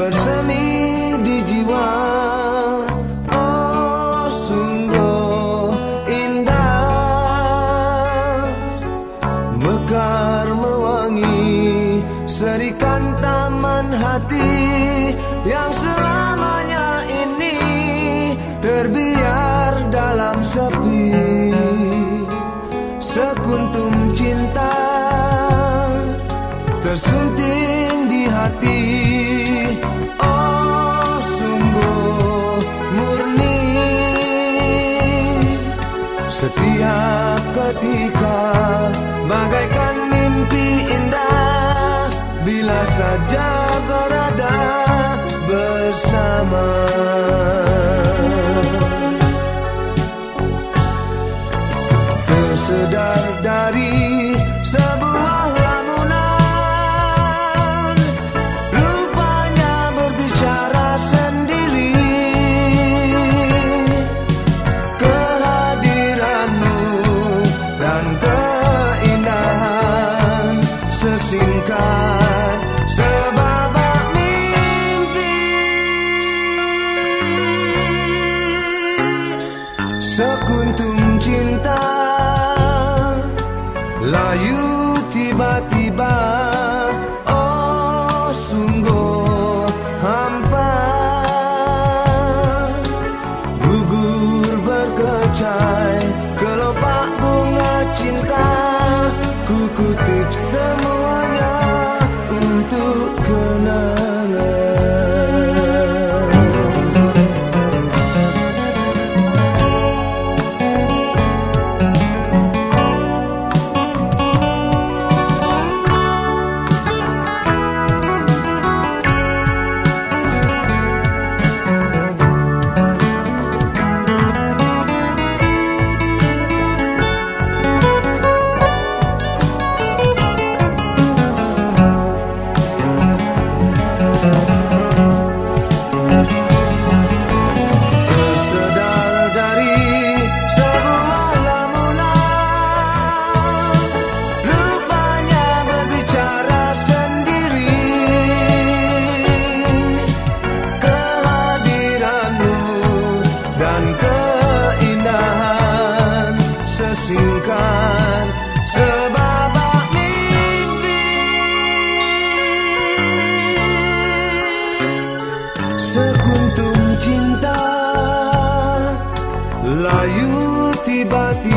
bersemi di jiwa. Oh sungguh indah. Mekar mewangi serikan taman hati yang selamanya ini terbiar dalam sepi. Setiap ketika bagaikan mimpi indah Bila saja berada bersama. Tersedar dari singkat sebabak mimpi. Sekuntum cinta Layu tiba-tiba sebabak mimpi. Sekuntum cinta Layu tiba-tiba